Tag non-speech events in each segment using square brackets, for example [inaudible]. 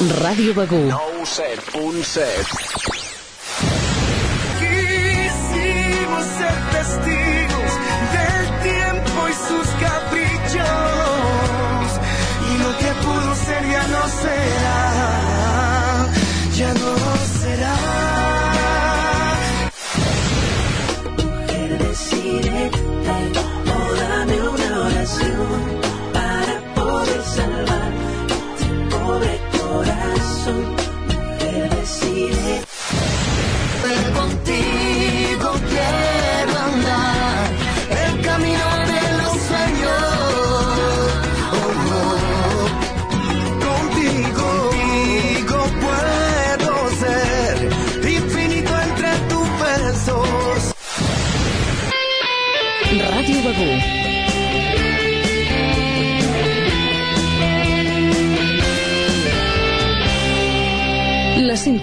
Ràdio Begú. 97.7 Quisimos ser testigos del tiempo y sus caprichos. Y lo que pudo ser ya no será. Ya no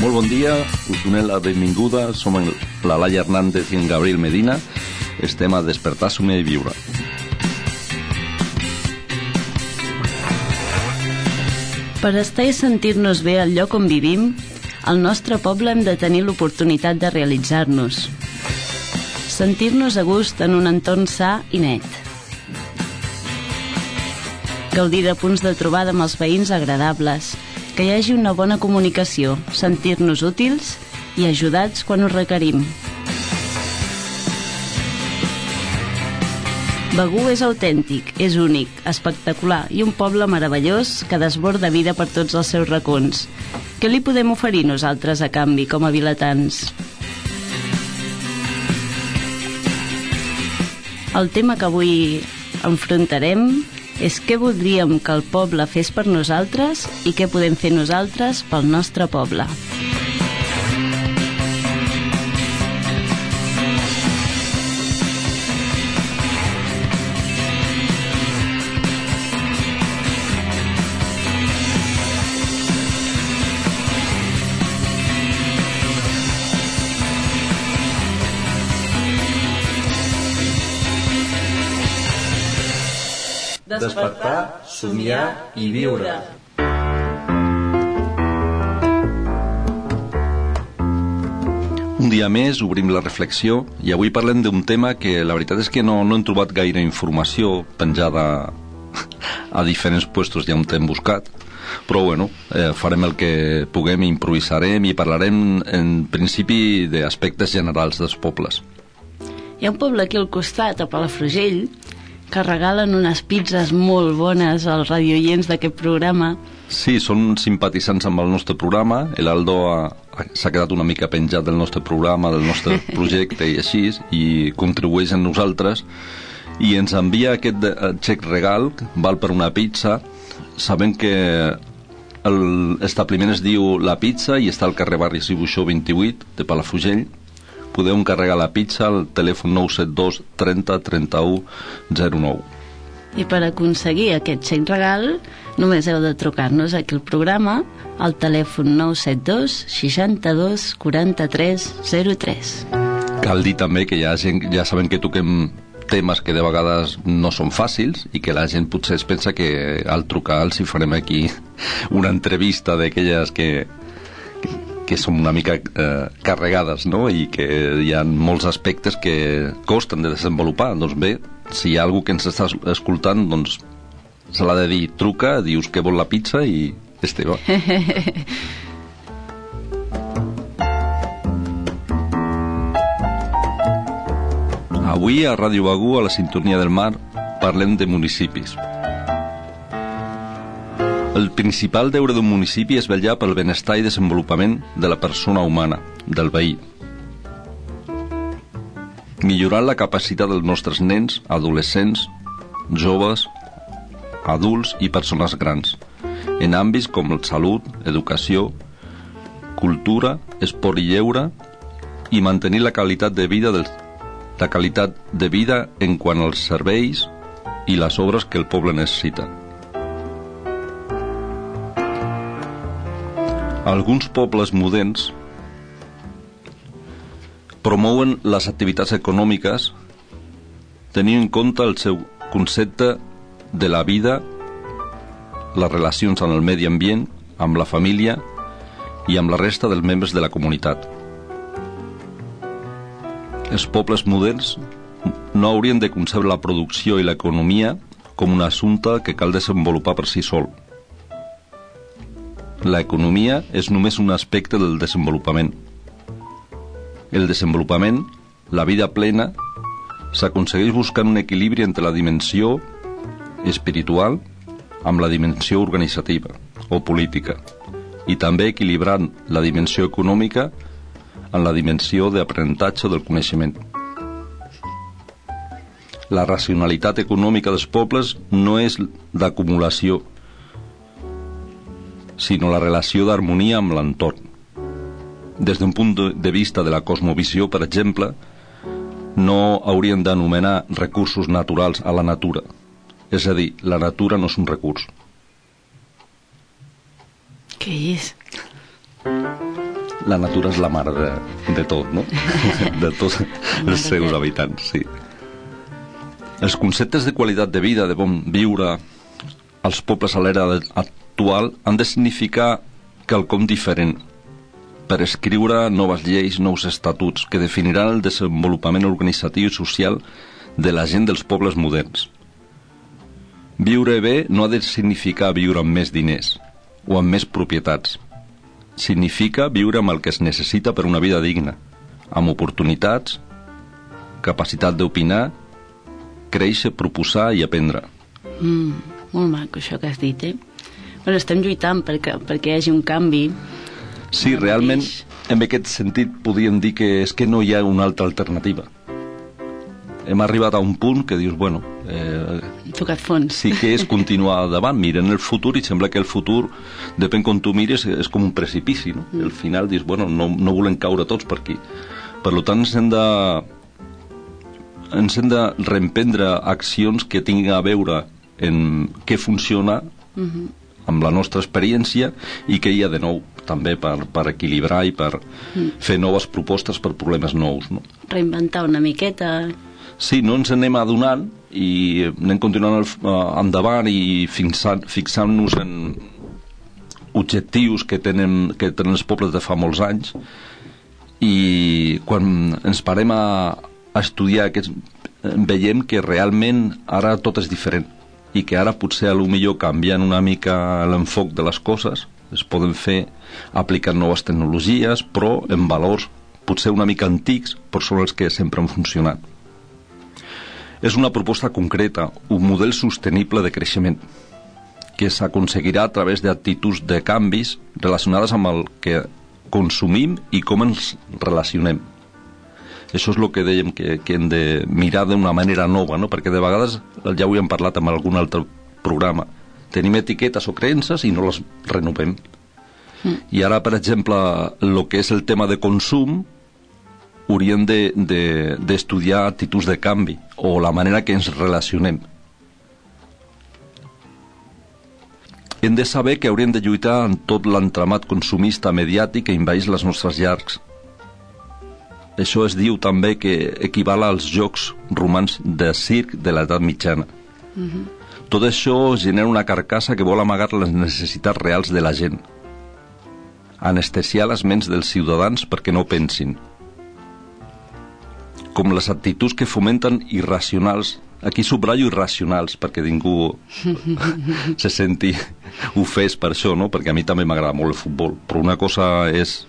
Molt bon dia, us donem la benvinguda. Som en la Laia Hernández i en Gabriel Medina. Estem a Despertar, Somiar i Viure. Per estar i sentir-nos bé al lloc on vivim, al nostre poble hem de tenir l'oportunitat de realitzar-nos. Sentir-nos a gust en un entorn sa i net. Gaudir de punts de trobada amb els veïns agradables, que hi hagi una bona comunicació, sentir-nos útils i ajudats quan ho requerim. Begú és autèntic, és únic, espectacular i un poble meravellós que desborda vida per tots els seus racons. Què li podem oferir nosaltres a canvi com a vilatans? El tema que avui enfrontarem és què voldríem que el poble fes per nosaltres i què podem fer nosaltres pel nostre poble. Despertar, somiar i viure. Un dia més obrim la reflexió i avui parlem d'un tema que la veritat és que no, no hem trobat gaire informació penjada [laughs] a diferents puestos ja on hem buscat però bueno, eh, farem el que puguem, improvisarem i parlarem en principi d'aspectes generals dels pobles. Hi ha un poble aquí al costat, a Palafrugell, que regalen unes pizzas molt bones als radioients d'aquest programa. Sí, són simpatitzants amb el nostre programa. L'Aldo ha- ha- s'ha quedat una mica penjat del nostre programa, del nostre [laughs] projecte i així, i contribueix en nosaltres. I ens envia aquest eh, xec regal, val per una pizza, sabent que l'establiment es diu La Pizza i està al carrer Barri Cibuixó 28 de Palafrugell. Podeu encarregar la pizza al telèfon 972 30 31 09. I per aconseguir aquest xec regal només heu de trucar-nos aquí al programa al telèfon 972 62 43 03. Cal dir també que hi ha gent, ja sabem que toquem temes que de vegades no són fàcils i que la gent potser es pensa que al trucar els hi farem aquí una entrevista d'aquelles que, que, són una mica eh, carregades no? i que hi ha molts aspectes que costen de desenvolupar doncs bé, si hi ha algú que ens està escoltant doncs se l'ha de dir, truca, dius que vol la pizza i és teva. [laughs] Avui a Ràdio Bagú, a la sintonia del mar, parlem de municipis. El principal deure d'un municipi és vetllar pel benestar i desenvolupament de la persona humana, del veí. millorant la capacitat dels nostres nens, adolescents, joves, adults i persones grans, en àmbits com salut, educació, cultura, esport i lleure i mantenir la qualitat de vida dels, la qualitat de vida en quant als serveis i les obres que el poble necessita. Alguns pobles moderns promouen les activitats econòmiques tenint en compte el seu concepte de la vida, les relacions amb el medi ambient, amb la família i amb la resta dels membres de la comunitat. Els pobles moderns no haurien de concebre la producció i l'economia com un assumpte que cal desenvolupar per si sol. L'economia és només un aspecte del desenvolupament. El desenvolupament, la vida plena, s'aconsegueix buscant un equilibri entre la dimensió espiritual amb la dimensió organitzativa o política i també equilibrant la dimensió econòmica en la dimensió d'aprenentatge del coneixement. La racionalitat econòmica dels pobles no és d'acumulació, sinó la relació d'harmonia amb l'entorn. Des d'un punt de vista de la cosmovisió, per exemple, no haurien d'anomenar recursos naturals a la natura. És a dir, la natura no és un recurs. Què és? La natura és la mare de, de tot, no? [laughs] de tots els seus habitants, sí. Els conceptes de qualitat de vida, de bon viure, als pobles a l'era actual han de significar quelcom diferent, per escriure noves lleis, nous estatuts que definiran el desenvolupament organitzatiu i social de la gent dels pobles moderns. Viure bé no ha de significar viure amb més diners o amb més propietats. Significa viure amb el que es necessita per una vida digna, amb oportunitats, capacitat d'opinar, créixer, proposar i aprendre. Mm, molt maco això que has dit, eh? Bueno, estem lluitant perquè, perquè hi hagi un canvi Sí, realment, en aquest sentit, podríem dir que és que no hi ha una altra alternativa. Hem arribat a un punt que dius, bueno, eh, tocat fons. sí que és continuar davant, miren el futur i sembla que el futur, depèn com tu mires, és com un precipici, no? Mm. Al final dius, bueno, no, no volem caure tots per aquí. Per tant, ens hem de ens hem de reemprendre accions que tinguin a veure en què funciona Mhm. Amb la nostra experiència i què hi ha de nou també per, per equilibrar i per Mm. fer noves propostes per problemes nous. No? Reinventar una miqueta. Sí, no ens anem adonant i anem continuant el, uh, endavant i fixant- fixant-nos en objectius que tenen, que tenen els pobles de fa molts anys i quan ens parem a, a estudiar aquests eh, veiem que realment ara tot és diferent i que ara potser a lo millor canviant una mica l'enfoc de les coses es poden fer aplicant noves tecnologies però en valors potser una mica antics però són els que sempre han funcionat és una proposta concreta, un model sostenible de creixement que s'aconseguirà a través d'actituds de canvis relacionades amb el que consumim i com ens relacionem. Això és el que dèiem que, que hem de mirar d'una manera nova, no? perquè de vegades, ja ho hem parlat amb algun altre programa, tenim etiquetes o creences i no les renovem. Mm. I ara, per exemple, el que és el tema de consum, hauríem d'estudiar de, de, actituds de canvi o la manera que ens relacionem. Hem de saber que hauríem de lluitar en tot l'entramat consumista mediàtic que inveix les nostres llargs. Això es diu també que equival als jocs romans de circ de l'edat mitjana. Mhm. Tot això genera una carcassa que vol amagar les necessitats reals de la gent, anestesiar les ments dels ciutadans perquè no pensin, com les actituds que fomenten irracionals aquí subratllo irracionals perquè ningú [laughs] se senti ofès per això, no? perquè a mi també m'agrada molt el futbol però una cosa és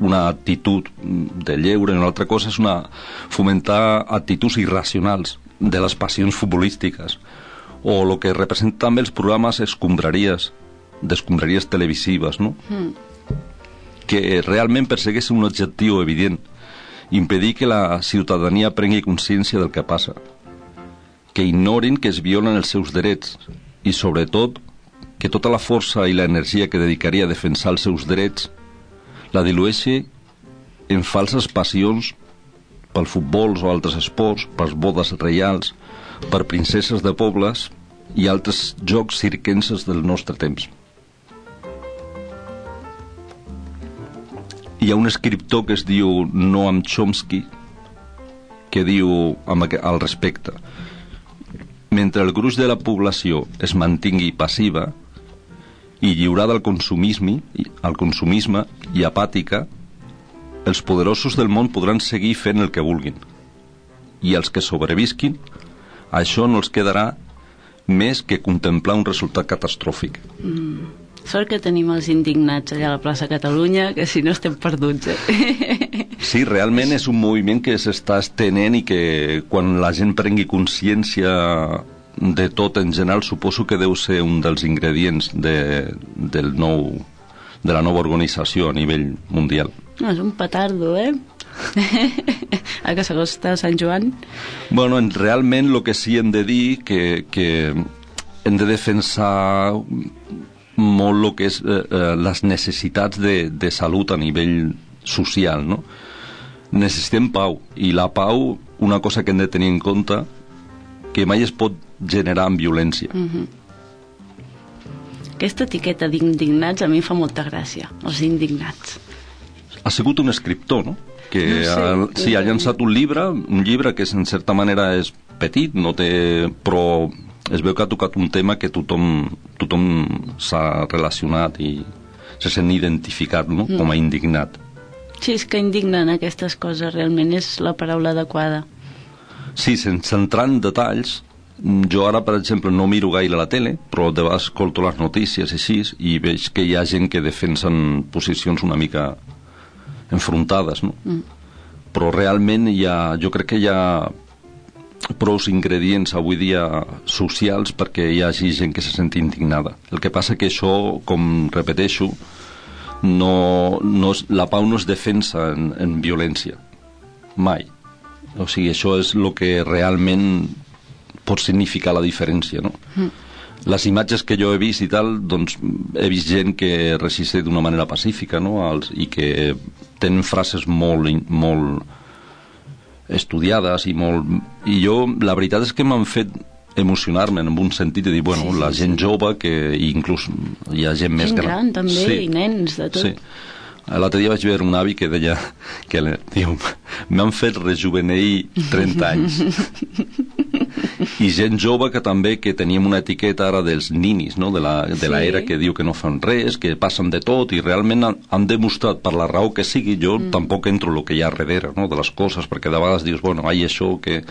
una actitud de lleure i una altra cosa és una fomentar actituds irracionals de les passions futbolístiques o el que representa també els programes escombraries d'escombraries televisives no? Mm. que realment persegueixen un objectiu evident impedir que la ciutadania prengui consciència del que passa, que ignorin que es violen els seus drets i, sobretot, que tota la força i l'energia que dedicaria a defensar els seus drets la dilueixi en falses passions pel futbol o altres esports, per bodes reials, per princeses de pobles i altres jocs cirquenses del nostre temps. Hi ha un escriptor que es diu Noam Chomsky que diu al respecte mentre el gruix de la població es mantingui passiva i lliurada al consumisme, al consumisme i apàtica, els poderosos del món podran seguir fent el que vulguin. I els que sobrevisquin, això no els quedarà més que contemplar un resultat catastròfic. Mm. Sort que tenim els indignats allà a la plaça Catalunya, que si no estem perduts, eh? Sí, realment és un moviment que s'està estenent i que quan la gent prengui consciència de tot en general suposo que deu ser un dels ingredients de, del nou, de la nova organització a nivell mundial. No, és un petardo, eh? [laughs] a que s'acosta Sant Joan? Bueno, en, realment el que sí hem de dir que, que hem de defensar molt el que és eh, eh, les necessitats de, de salut a nivell social, no? Necessitem pau, i la pau, una cosa que hem de tenir en compte, que mai es pot generar amb violència. Mm -hmm. Aquesta etiqueta d'indignats a mi fa molta gràcia, els indignats. Ha sigut un escriptor, no? Que no sé, ha, sí, ha llançat un llibre, un llibre que en certa manera és petit, no té, però es veu que ha tocat un tema que tothom, tothom s'ha relacionat i se sent identificat no? mm. com a indignat. Sí, és que indignen aquestes coses, realment és la paraula adequada. Sí, sense entrar en detalls, jo ara, per exemple, no miro gaire la tele, però de vegades escolto les notícies i així, i veig que hi ha gent que defensen posicions una mica enfrontades, no? Mm. Però realment hi ha, jo crec que hi ha prous ingredients avui dia socials perquè hi hagi gent que se senti indignada. El que passa que això, com repeteixo, no, no és, la pau no es defensa en, en violència. Mai. O sigui, això és el que realment pot significar la diferència, no? Mm. Les imatges que jo he vist i tal, doncs he vist gent que resisteix d'una manera pacífica, no?, Els, i que tenen frases molt, molt estudiades i molt... I jo, la veritat és que m'han fet emocionar-me en un sentit de dir, bueno, sí, sí, la gent sí. jove que inclús hi ha gent, gent més gran. gran també, sí. i nens, de tot. Sí. L'altre dia vaig veure un avi que deia que m'han fet rejuvenir 30 anys. I gent jove que també que teníem una etiqueta ara dels ninis, no? de la, de la era que diu que no fan res, que passen de tot i realment han, han demostrat per la raó que sigui, jo mm. tampoc entro el que hi ha darrere no? de les coses, perquè de vegades dius, bueno, ai, això que...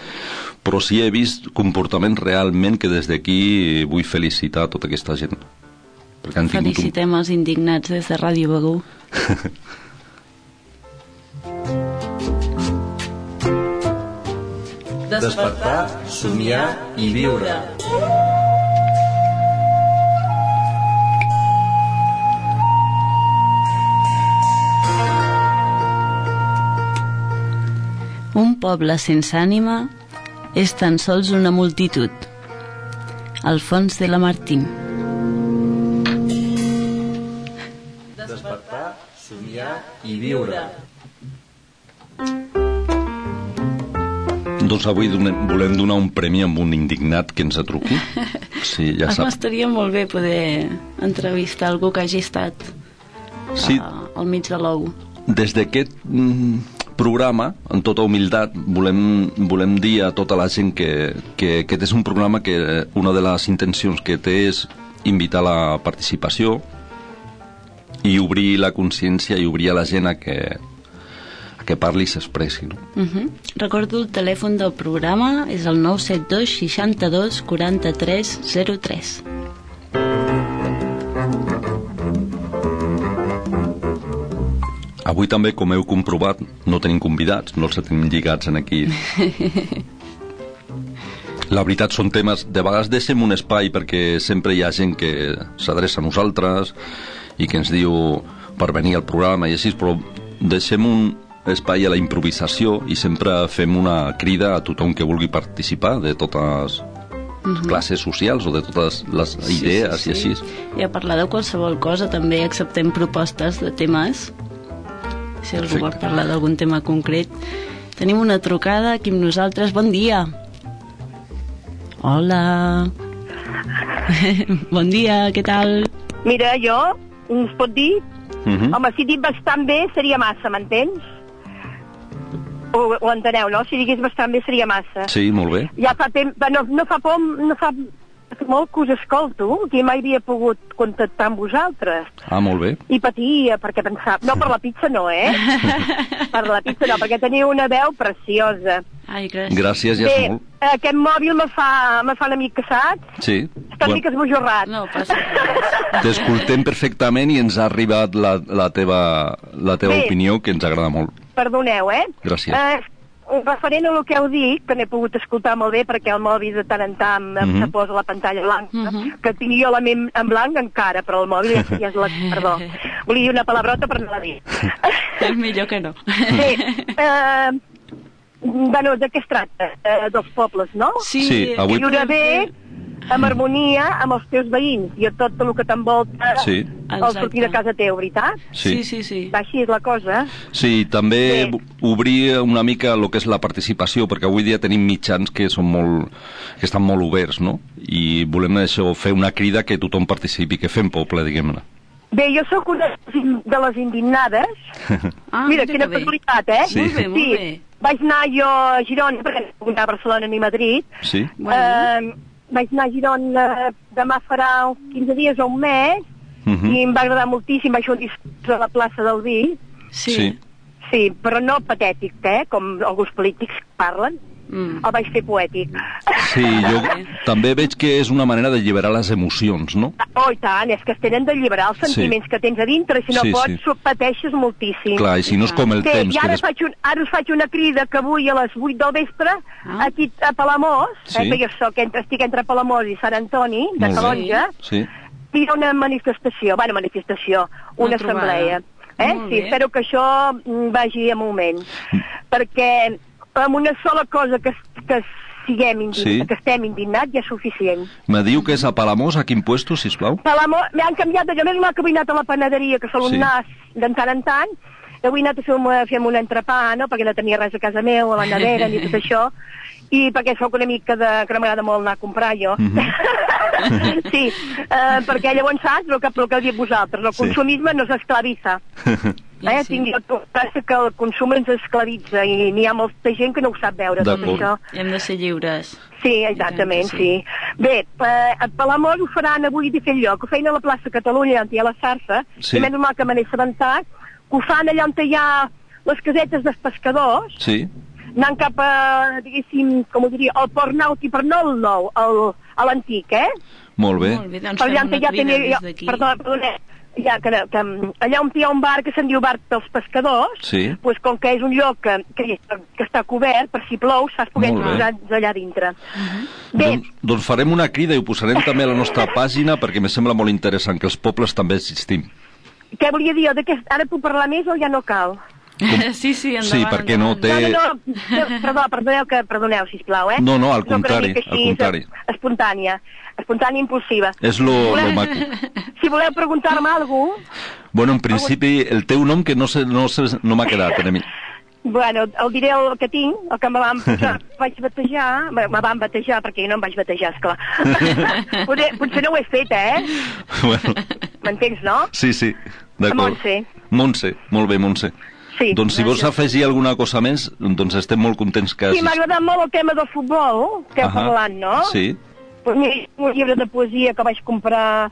Però sí he vist comportaments realment que des d'aquí vull felicitar tota aquesta gent. Perquè han Felicitem un... els indignats des de Ràdio Begú. [laughs] Despertar, somiar i viure. Un poble sense ànima és tan sols una multitud. Alfons de la Martín. Somiar i viure. Doncs avui donem, volem donar un premi amb un indignat que ens atruqui. [laughs] Sí, ja sap. M'estaria molt bé poder entrevistar algú que hagi estat sí. a, al mig de l'ou. Des d'aquest mm, programa, en tota humilitat, volem, volem dir a tota la gent que, que aquest és un programa que una de les intencions que té és invitar la participació, i obrir la consciència i obrir a la gent a que, a que parli i s'expressi. No? Uh -huh. Recordo el telèfon del programa, és el 972 62 43 03. Avui també, com heu comprovat, no tenim convidats, no els tenim lligats en aquí. [laughs] La veritat són temes... De vegades deixem un espai perquè sempre hi ha gent que s'adreça a nosaltres, i que ens diu per venir al programa i així, però deixem un, espai a la improvisació i sempre fem una crida a tothom que vulgui participar de totes classes socials o de totes les idees i així. I a parlar de qualsevol cosa també acceptem propostes de temes. Si algú vol parlar d'algun tema concret. Tenim una trucada aquí amb nosaltres. Bon dia. Hola. [laughs] bon dia, què tal? Mira, jo, ens pot dir? Mhm. Home, si dic bastant bé seria massa, m'entens? Ho, ho enteneu, no? Si digués bastant bé seria massa. Sí, molt bé. Ja fa temps... No, no fa por, no fa molt que us escolto, que mai havia pogut contactar amb vosaltres. Ah, molt bé. I patia, perquè pensava... No, per la pizza no, eh? [laughs] per la pizza no, perquè teniu una veu preciosa. Ai, gràcies. Gràcies, ja és molt. aquest mòbil me fa, me fa una mica, saps? Sí. Està una mica esbojorrat. No, passa. T'escoltem perfectament i ens ha arribat la, la teva, la teva Bé. opinió, que ens agrada molt. Perdoneu, eh? Gràcies. Eh, referent a el que heu dit, que n'he pogut escoltar molt bé perquè el mòbil de tant en tant mm Mhm. se posa la pantalla blanca, Mhm. que tinc jo la ment en blanc encara, però el mòbil ja, ja és la... [laughs] Perdó, volia dir una palabrota però no la [laughs] dic. És millor que no. Bé, eh, bueno, de què es tracta? Eh, dels pobles, no? Sí, Sí, avui- Viure bé, amb harmonia, amb els teus veïns i a tot el que t'envolta Sí. al sortir de casa teu, veritat? Sí. Sí, sí, sí. Va, així és la cosa. Sí, també Bé. obrir una mica el que és la participació, perquè avui dia tenim mitjans que són molt, que estan molt oberts, no? I volem això, fer una crida que tothom participi, que fem poble, diguem-ne. Bé, jo sóc una de les indignades. [laughs] Ah, Mira, quina casualitat, eh? Sí. Molt bé, molt sí. bé. Vaig anar jo a Girona, perquè no puc anar a Barcelona ni a Madrid. Sí? Bueno. Eh, vaig anar a Girona demà farà uns 15 dies o un mes Mhm. i em va agradar moltíssim. Vaig fer un discurs a la plaça del Vi. Sí. Sí. Sí, però no patètic, eh? Com alguns polítics parlen. Mm. El vaig fer poètic. Sí, jo també veig que és una manera d'alliberar les emocions, no? Oh, i tant, és que es tenen d'alliberar els Sí. sentiments que tens a dintre, si no Sí, pots, sí. pateixes moltíssim. Clar, i si no és com el Bé, temps i que... ara, des- faig un, ara us faig una crida que avui a les 8 del vespre, Ah. aquí a Palamós, Sí. eh, que jo soc, entre, estic entre Palamós i Sant Antoni, de. Calonja, Sí. hi ha una manifestació, bueno, manifestació, una, Una trobada. assemblea. Eh? Molt Sí, bé. espero que això mm, vagi a moment. Perquè amb una sola cosa que, que siguem indignats, Sí. que estem indignats ja és suficient. Me diu que és a Palamós, a quin puesto, sisplau? Palamó, m'han canviat. Jo més vull anar a la panaderia, que sol Sí. un nas de tant en tant, avui he anat a fer un, a fer un entrepà, no?, perquè no tenia res a casa meu, a la nevera, ni tot això, i perquè sóc una mica de... que no m'agrada molt anar a comprar, jo. Mhm. [laughs] sí, eh, perquè llavors saps el que, el que heu dit vosaltres, el Sí. consumisme no s'esclavissa. [laughs] Eh? Sí. Tinc jo passa que el consum ens esclavitza i n'hi ha molta gent que no ho sap veure, tot això. Hem de ser lliures. Sí, exactament, que sí. Bé, eh, a Palamós ho faran avui de fet lloc, ho feien a la plaça Catalunya, on hi ha la Sarsa, Sí. i menys mal que me n'he assabentat, que ho fan allà on hi ha les casetes dels pescadors, Sí? anant cap a, diguéssim, com ho diria, al Port Nàutic, però no al nou, al, a l'antic, eh? Molt bé. Molt bé, doncs Per fem allà on una hi ha, perdó, perdona, ja, que, que, allà on hi ha un bar que se'n diu bar dels pescadors, Sí. pues, com que és un lloc que, que, que està cobert, per si plou, poder Molt bé. posar allà dintre. Bé, Doncs, doncs farem una crida i ho posarem també a la nostra pàgina perquè me sembla molt interessant que els pobles també existim. què volia dir? Ara puc parlar més o ja no cal? [laughs] sí, sí, endavant. Sí, perquè no té- No, no, no, perdó, perdoneu, que, perdoneu, sisplau, eh? No, no, al contrari, mica al contrari. Espontània, espontània impulsiva. És lo, lo maco. [laughs] Si voleu preguntar-me alguna cosa, Bueno, en principi, el teu nom que no, sé, no, sé, no m'ha quedat, a mi. bueno, el diré el que tinc, el que me van [laughs] posar, vaig batejar, me, me van batejar, perquè jo no em vaig batejar, esclar. potser, potser no ho he fet, eh? bueno, M'entens, no? sí, sí, d'acord. Montse. Montse, molt bé, Montse. Sí. doncs si vols afegir alguna cosa més, doncs estem molt contents que... Sí, m'ha agradat molt el tema del futbol, que heu parlat, no? Sí, Pues mira, un llibre de poesia que vaig comprar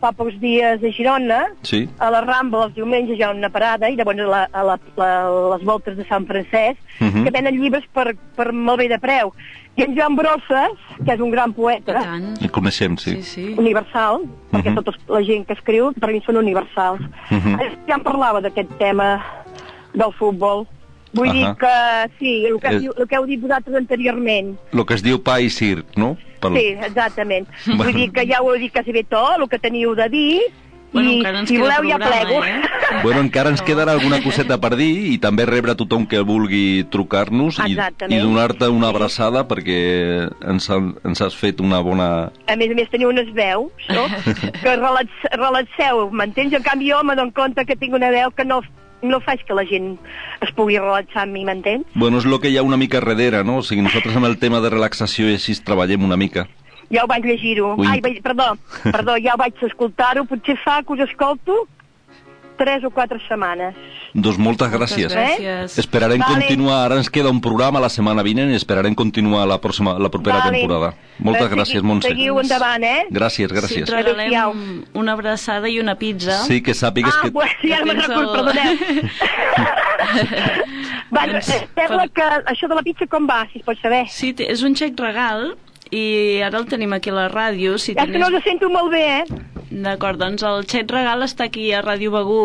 fa pocs dies a Girona, sí, a la Rambla els diumenges hi ha una parada i llavors a, la, a la, la, les voltes de Sant Francesc Mhm. que venen llibres per, per molt bé de preu. I en Joan Brosses, que és un gran poeta tant. el coneixem, sí. Sí, sí. universal, perquè Mhm. tota la gent que escriu per mi són universals. Mhm. Ja em parlava d'aquest tema del futbol. Vull Ahà. dir que sí, el que, diu- el que heu dit vosaltres anteriorment. El que es diu pa i circ, no? Pel... Sí, exactament. Bueno. Vull dir que ja ho heu dit quasi bé tot, el que teniu de dir, Bueno, I si voleu ja programa, plego. eh? Bueno, encara ens quedarà alguna coseta per dir i també rebre tothom que vulgui trucar-nos i, i donar-te una abraçada perquè ens, ha, ens has fet una bona... A més a més teniu unes veus, no? que relax, relaxeu, m'entens? En canvi jo me dono compte que tinc una veu que no, no faig que la gent es pugui relaxar amb mi, m'entens? Bueno, és el que hi ha una mica darrere, no? O sigui, nosaltres amb el tema de relaxació i així treballem una mica. Ja ho vaig llegir-ho. Ai, vaig, perdó, perdó, ja ho vaig escoltar-ho. Potser fa que us escolto tres o quatre setmanes. Doncs moltes gràcies. Moltes gràcies. Esperarem Vale. continuar, ara ens queda un programa la setmana vinent i esperarem continuar la, pròxima, la propera Vale. temporada. Moltes Eh, gràcies, segui- Montse. Seguiu endavant, eh? Gràcies, Sí, gràcies. et regalem una abraçada i una pizza. Sí, que sàpigues ah, que... bueno, sí, ara me'n recordo, el- perdoneu. [laughs] bueno, Doncs, eh, sembla que això de la pizza com va, si es pot saber? Sí, és un xec regal i ara el tenim aquí a la ràdio. Si Ja és que no tenies... us sento molt bé, eh? D'acord, doncs el xec regal està aquí a Ràdio Begú.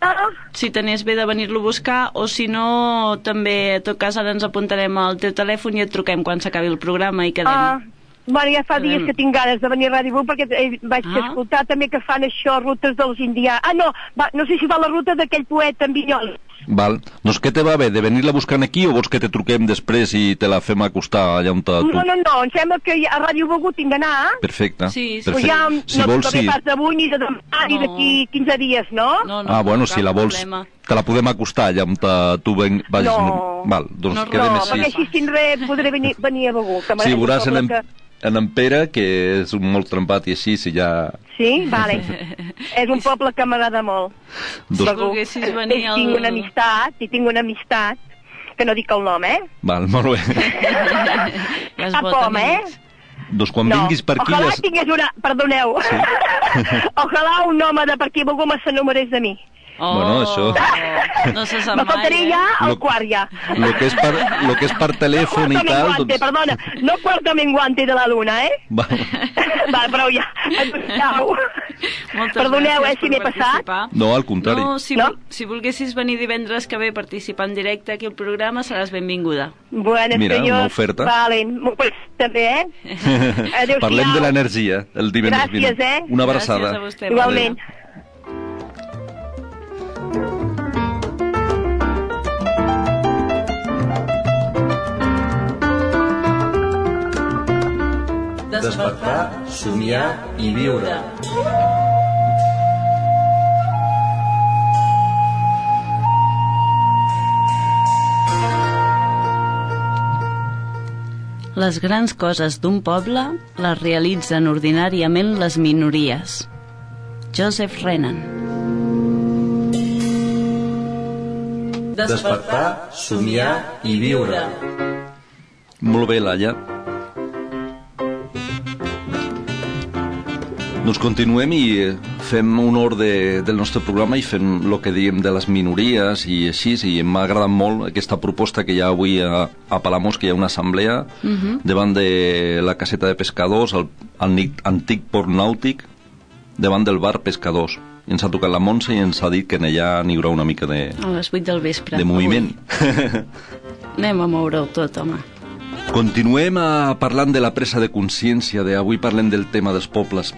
Ah, Si tenies bé de venir-lo a buscar o si no, també, en tot cas, ara ens apuntarem al teu telèfon i et truquem quan s'acabi el programa i quedem. ah, bueno, ja fa dies que tinc ganes de venir a Ràdio Bull perquè eh, vaig Ah. escoltar també que fan això, rutes dels indians. Ah, no, va, no sé si va la ruta d'aquell poeta en Vinyol. Val. Doncs què te va bé, de venir-la buscant aquí o vols que te truquem després i te la fem acostar allà on te, tu? No, no, no, em sembla que a Ràdio Begur tinc d'anar. Perfecte. Sí, sí. Perfecte. ja si no vols, sí. pas d'avui ni de demà ni No. d'aquí 15 dies, no? No, no, Ah, bueno, no, si la vols, problema. te la podem acostar allà on te, tu ven, vagis. No. Val, doncs No, quedem no, així. perquè així sin res podré venir, venir a Begur. Que Sí, veuràs en, el en, en, Pere, que és un molt trempat i així, si ja... Sí, vale. és un poble que m'agrada molt. Dos... Si volguessis venir al... tinc una amistat, i tinc una amistat, que no dic el nom, eh? Val, molt bé. Ja vot home, eh? amics. doncs quan vinguis per aquí... Ojalà Ja... tingués una... Perdoneu. Sí. [laughs] Ojalà un home de per aquí a Begur s'enamorés de mi. Oh, Bueno, això- [laughs] No se sap Me mai, faltaria eh? ja Lo- el quart ja. Lo que és per, lo que és per telèfon i tal, menguante, doncs... perdona. No cuarto menguante de la luna, eh? Va. [laughs] Va, prou ja. Adéu. Moltes Perdoneu, gràcies eh, si m'he passat. participar. No, al contrari. No, si, No? si volguessis venir divendres que ve a participar en directe aquí al programa, seràs benvinguda. Bueno, Mira, senyors. una oferta. Vale, pues, també, eh? Adéu-siau. [laughs] Parlem de l'energia el divendres Gràcies, vinent. eh? Una abraçada. Gràcies a vostè. Igualment. Despertar, somiar i viure. Les grans coses d'un poble les realitzen ordinàriament les minories. Joseph Renan. Despertar, somiar i viure. Molt bé, Laia. Doncs continuem i eh, fem honor de, del nostre programa i fem el que diem de les minories i així, i m'ha agradat molt aquesta proposta que hi ha avui a, a Palamós, que hi ha una assemblea uh -huh. davant de la caseta de pescadors, el antic, antic port nàutic, davant del bar Pescadors. I ens ha tocat la Montse i ens ha dit que allà n'hi haurà una mica de, A les 8 del vespre. de moviment. Avui. Anem a moure-ho tot, home. Continuem a, parlant de la presa de consciència, de avui parlem del tema dels pobles.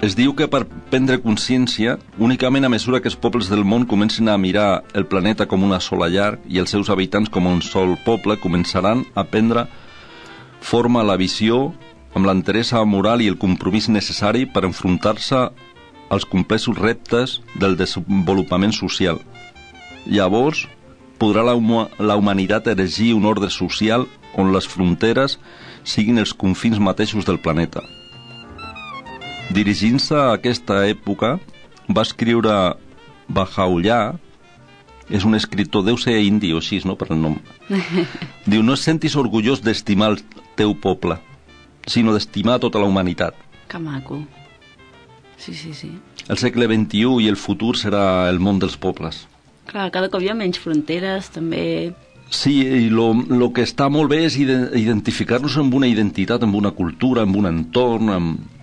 Es diu que per prendre consciència, únicament a mesura que els pobles del món comencin a mirar el planeta com una sola llar i els seus habitants com un sol poble, començaran a prendre forma la visió amb l'interès moral i el compromís necessari per enfrontar-se als complexos reptes del desenvolupament social. Llavors, podrà la, huma- la humanitat erigir un ordre social on les fronteres siguin els confins mateixos del planeta. Dirigint-se a aquesta època, va escriure Bahá'u'lláh, és un escriptor, deu ser indi o així, no?, per el nom. [laughs] Diu, no et sentis orgullós d'estimar el teu poble, sinó d'estimar tota la humanitat. Que maco. Sí, sí, sí. El segle XXI i el futur serà el món dels pobles. Clar, cada cop hi ha menys fronteres, també... Sí, i lo, lo que està molt bé és ide- identificar-nos amb una identitat, amb una cultura, amb un entorn, amb,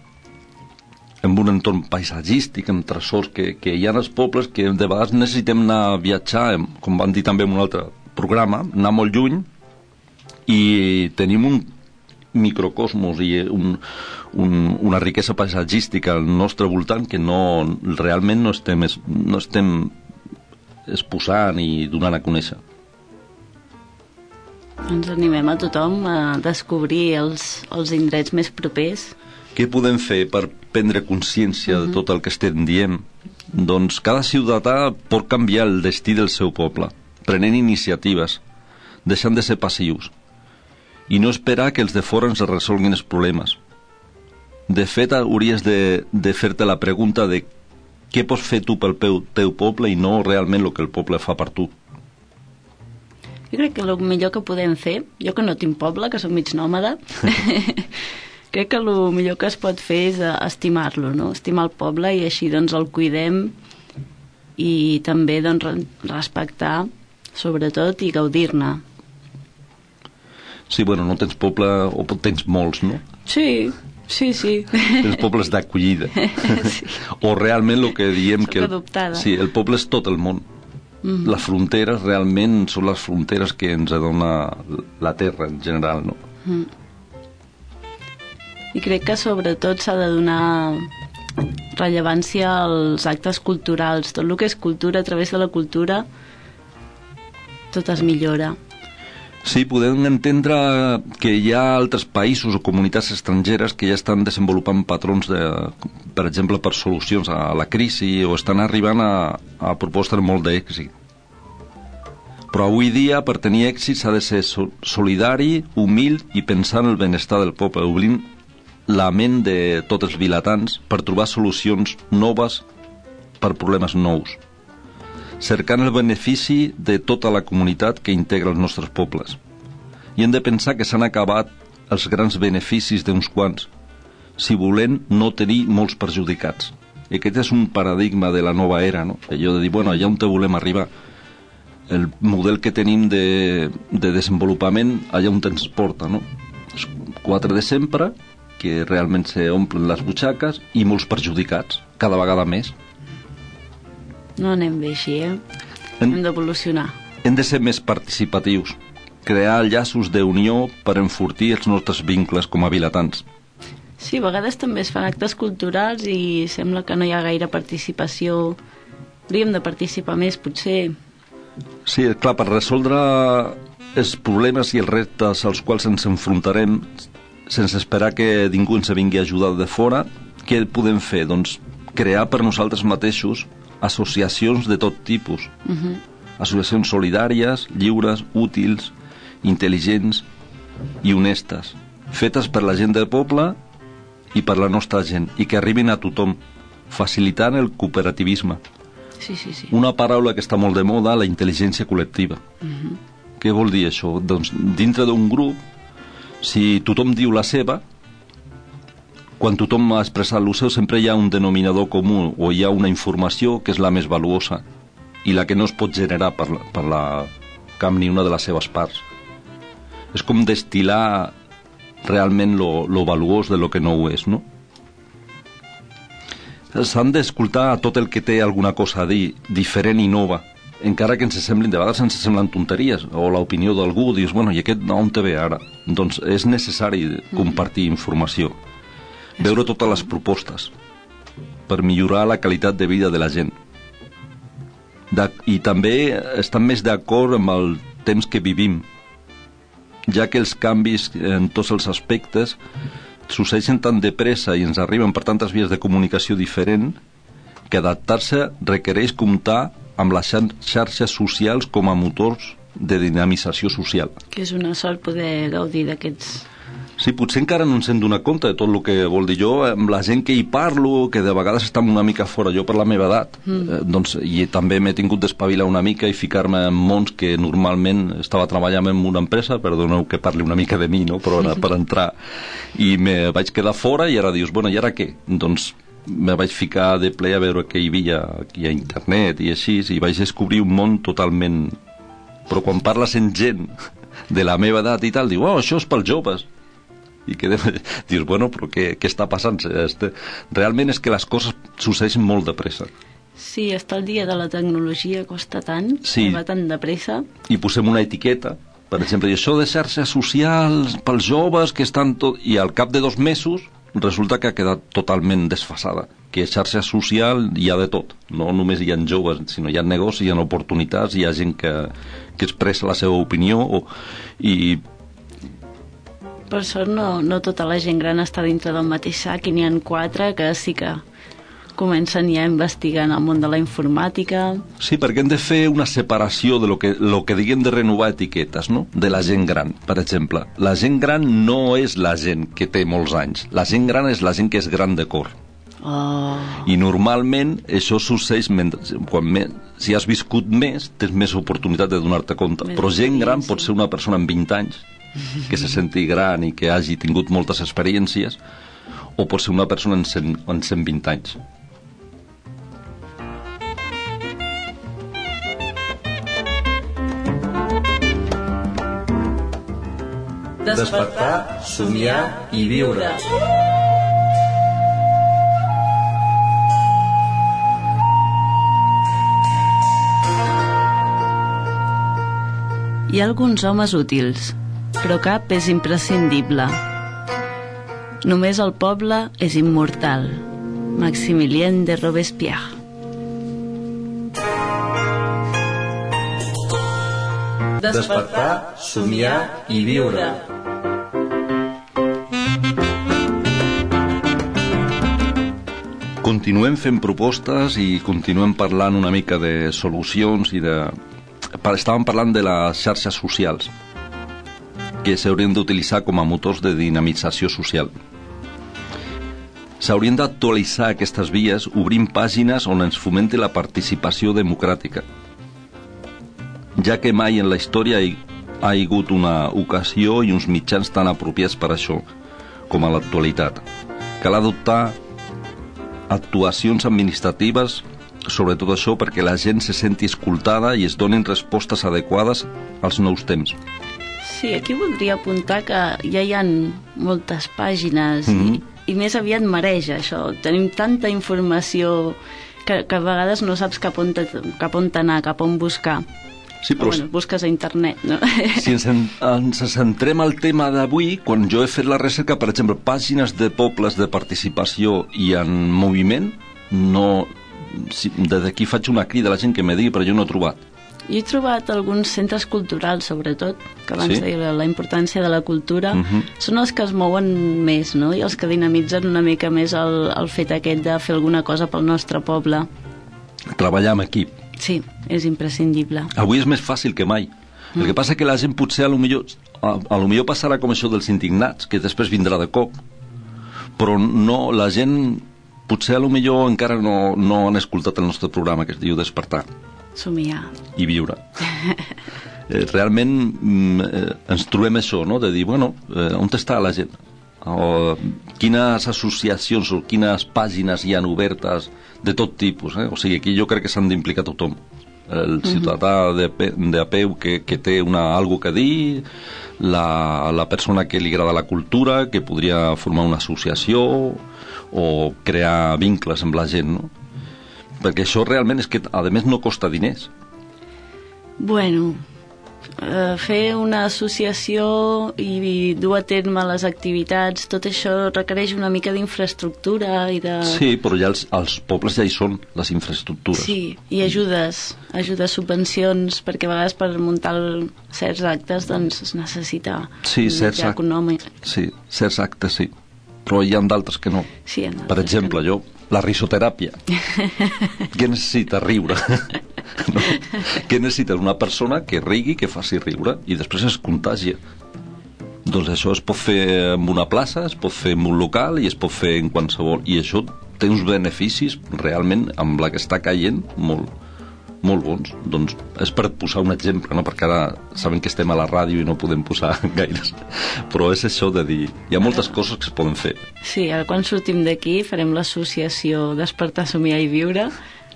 amb un entorn paisatgístic, amb tresors que, que hi ha als pobles que de vegades necessitem anar a viatjar, com van dir també en un altre programa, anar molt lluny i tenim un microcosmos i un, un, una riquesa paisatgística al nostre voltant que no, realment no estem, es- no estem exposant i donant a conèixer. Ens animem a tothom a descobrir els, els indrets més propers. Què podem fer per prendre consciència de tot el que estem dient? Doncs cada ciutadà pot canviar el destí del seu poble, prenent iniciatives, deixant de ser passius, i no esperar que els de fora ens resolguin els problemes. De fet, hauries de, de fer-te la pregunta de què pots fer tu pel peu, teu poble i no realment el que el poble fa per tu. Jo crec que el millor que podem fer, jo que no tinc poble, que soc mig nòmada, [laughs] [laughs] crec que el millor que es pot fer és eh, estimar-lo, no? estimar el poble i així doncs el cuidem i també doncs re- respectar sobretot i gaudir-ne. Sí, bueno, no tens poble, o tens molts, no? Sí, sí, sí. els pobles d'acollida. [laughs] o realment el que diem Soc que... El, adoptada. sí, el poble és tot el món. Mm -hmm. Les fronteres realment són les fronteres que ens dona la terra en general, no? I crec que sobretot s'ha de donar rellevància als actes culturals. Tot el que és cultura, a través de la cultura, tot es millora. Sí, podem entendre que hi ha altres països o comunitats estrangeres que ja estan desenvolupant patrons, de, per exemple, per solucions a la crisi o estan arribant a, a propostes molt d'èxit. Però avui dia, per tenir èxit, s'ha de ser so- solidari, humil i pensar en el benestar del poble, obrint la ment de tots els vilatans per trobar solucions noves per problemes nous cercant el benefici de tota la comunitat que integra els nostres pobles. I hem de pensar que s'han acabat els grans beneficis d'uns quants, si volem no tenir molts perjudicats. I aquest és un paradigma de la nova era, no? Allò de dir, bueno, allà on te volem arribar. El model que tenim de, de desenvolupament, allà on ens porta, no? Quatre de sempre, que realment se omplen les butxaques, i molts perjudicats, cada vegada més. No anem bé així, eh? En- Hem d'evolucionar. Hem de ser més participatius, crear llaços d'unió per enfortir els nostres vincles com a vilatans. Sí, a vegades també es fan actes culturals i sembla que no hi ha gaire participació. Hauríem de participar més, potser. Sí, clar, per resoldre els problemes i els reptes als quals ens enfrontarem sense esperar que ningú ens vingui a ajudar de fora, què podem fer? Doncs crear per nosaltres mateixos associacions de tot tipus. Uh -huh. Associacions solidàries, lliures, útils, intel·ligents i honestes, fetes per la gent del poble i per la nostra gent, i que arribin a tothom, facilitant el cooperativisme. Sí, sí, sí. Una paraula que està molt de moda, la intel·ligència col·lectiva. Què vol dir això? Doncs dintre d'un grup, si tothom diu la seva, quan tothom ha expressat el seu, sempre hi ha un denominador comú o hi ha una informació que és la més valuosa i la que no es pot generar per, per la, cap ni una de les seves parts. És com destilar realment lo, lo valuós de lo que no ho és, no? S'han d'escoltar tot el que té alguna cosa a dir, diferent i nova, encara que ens semblin, de vegades ens semblen tonteries, o l'opinió d'algú, dius, bueno, i aquest on te ve ara? Doncs és necessari compartir informació, veure totes les propostes, per millorar la qualitat de vida de la gent. De, I també estan més d'acord amb el temps que vivim, ja que els canvis en tots els aspectes succeeixen tan de pressa i ens arriben per tantes vies de comunicació diferent que adaptar-se requereix comptar amb les xar- xarxes socials com a motors de dinamització social. Que és una sort poder gaudir d'aquests... Sí, potser encara no ens hem donat compte de tot el que vol dir jo, amb la gent que hi parlo, que de vegades estan una mica fora jo per la meva edat, mm. eh, doncs, i també m'he tingut d'espavilar una mica i ficar-me en mons que normalment estava treballant en una empresa, perdoneu que parli una mica de mi, no? però era [laughs] per entrar, i me vaig quedar fora i ara dius, bueno, i ara què? Doncs me vaig ficar de ple a veure què hi havia aquí a internet i així, i vaig descobrir un món totalment... Però quan parles amb gent de la meva edat i tal, diu, oh, això és pels joves i que [laughs] dius, bueno, però què, què està passant? Este... Realment és que les coses succeeixen molt de pressa. Sí, està el dia de la tecnologia, costa tant, Sí. va tan de pressa. I posem una etiqueta Per exemple, i això de xarxes socials pels joves que estan tot... I al cap de dos mesos resulta que ha quedat totalment desfasada. Que xarxa social hi ha de tot. No només hi ha joves, sinó hi ha negocis, hi ha oportunitats, hi ha gent que, que expressa la seva opinió o, i Per sort no, no tota la gent gran està dintre del mateix sac i n'hi ha quatre que sí que comencen ja a investigar en el món de la informàtica. Sí, perquè hem de fer una separació de lo que, lo que diguem de renovar etiquetes, no? De la gent gran, per exemple. La gent gran no és la gent que té molts anys. La gent gran és la gent que és gran de cor. Oh, I normalment això succeeix mentre, quan me, si has viscut més, tens més oportunitat de donar-te compte. Més Però gent gran pot ser una persona amb 20 anys que se senti gran i que hagi tingut moltes experiències o pot ser una persona en, 100, en 120 anys. Despertar, somiar i viure. Hi ha alguns homes útils, però cap és imprescindible. Només el poble és immortal. Maximilien de Robespierre. Despertar, somiar i viure. Continuem fent propostes i continuem parlant una mica de solucions i de... Estàvem parlant de les xarxes socials que s'haurien d'utilitzar com a motors de dinamització social. S'haurien d'actualitzar aquestes vies obrint pàgines on ens fomente la participació democràtica, ja que mai en la història hi ha hagut una ocasió i uns mitjans tan apropiats per això com a l'actualitat. Cal adoptar actuacions administratives sobre tot això perquè la gent se senti escoltada i es donen respostes adequades als nous temps. Sí, aquí voldria apuntar que ja hi han moltes pàgines mm -hmm. i, i més aviat mareja això. Tenim tanta informació que, que a vegades no saps cap on, te- cap on anar, cap on buscar. Sí, però bueno, busques a internet, no? [laughs] si ens, en, ens centrem al tema d'avui, quan jo he fet la recerca, per exemple, pàgines de pobles de participació i en moviment, no... Si, des d'aquí faig una crida a la gent que me digui, però jo no he trobat. Jo he trobat alguns centres culturals, sobretot, que abans Sí? deia la, importància de la cultura, uh Mhm. -huh. són els que es mouen més, no? I els que dinamitzen una mica més el, el fet aquest de fer alguna cosa pel nostre poble. Treballar amb equip. Sí, és imprescindible. Avui és més fàcil que mai. El que passa que la gent potser a lo millor, a, a lo millor passarà com això dels indignats, que després vindrà de cop. Però no, la gent potser a lo millor encara no, no han escoltat el nostre programa que es diu Despertar Somiar. i viure. Eh, realment mm, eh, ens trobem això, no? de dir, bueno, eh, on està la gent? O, quines associacions o quines pàgines hi han obertes de tot tipus. Eh? O sigui, aquí jo crec que s'han d'implicar tothom. El ciutadà de, de a peu que, que té una, algo que dir, la, la persona que li agrada la cultura, que podria formar una associació o crear vincles amb la gent, no? Perquè això realment és que, a més, no costa diners. Bueno, fer una associació i, dur a terme les activitats, tot això requereix una mica d'infraestructura i de... Sí, però ja els, els pobles ja hi són, les infraestructures. Sí, i ajudes, ajudes, subvencions, perquè a vegades per muntar el, certs actes doncs es necessita Sí, certs mitjà econòmic. Sí, certs actes sí. Però hi ha d'altres que no. Sí, Per exemple, que no. jo, la risoteràpia. [laughs] Què necessita riure? [laughs] no? Què necessita una persona que rigui, que faci riure i després es contagia? Doncs això es pot fer en una plaça, es pot fer en un local i es pot fer en qualsevol. I això té uns beneficis realment amb la que està caient molt, molt bons. Doncs és per posar un exemple, no? perquè ara sabem que estem a la ràdio i no podem posar [laughs] gaires. Però és això de dir, hi ha moltes coses que es poden fer. Sí, ara quan sortim d'aquí farem l'associació Despertar, Somiar i Viure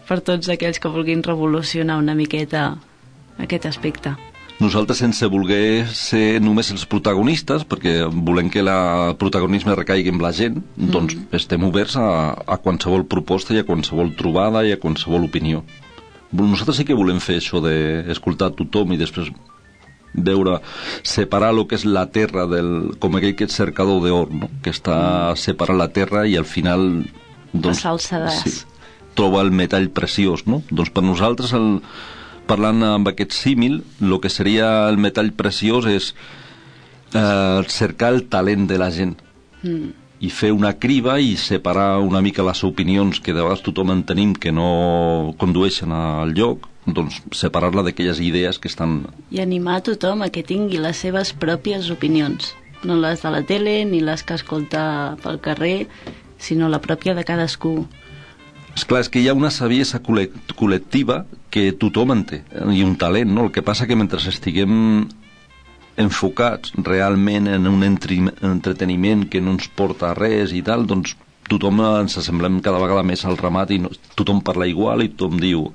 per tots aquells que vulguin revolucionar una miqueta aquest aspecte. Nosaltres, sense voler ser només els protagonistes, perquè volem que el protagonisme recaigui en la gent, doncs estem oberts a, a qualsevol proposta i a qualsevol trobada i a qualsevol opinió. Nosaltres sí que volem fer això d'escoltar tothom i després veure, separar el que és la terra del, com aquell que és cercador d'or, no? que està separant la terra i al final doncs, sí, troba el metall preciós, no? Doncs per nosaltres, el, parlant amb aquest símil, el que seria el metall preciós és eh, cercar el talent de la gent Mm. I fer una criba i separar una mica les opinions que de vegades tothom en tenim que no condueixen al lloc, doncs separar-la d'aquelles idees que estan... I animar a tothom a que tingui les seves pròpies opinions. No les de la tele, ni les que escolta pel carrer, sinó la pròpia de cadascú. És clar, és que hi ha una saviesa col·le- col·lectiva que tothom en té, i un talent, no? El que passa que mentre estiguem enfocats realment en un entreteniment que no ens porta a res i tal, doncs tothom ens assemblem cada vegada més al ramat i no, tothom parla igual i tothom diu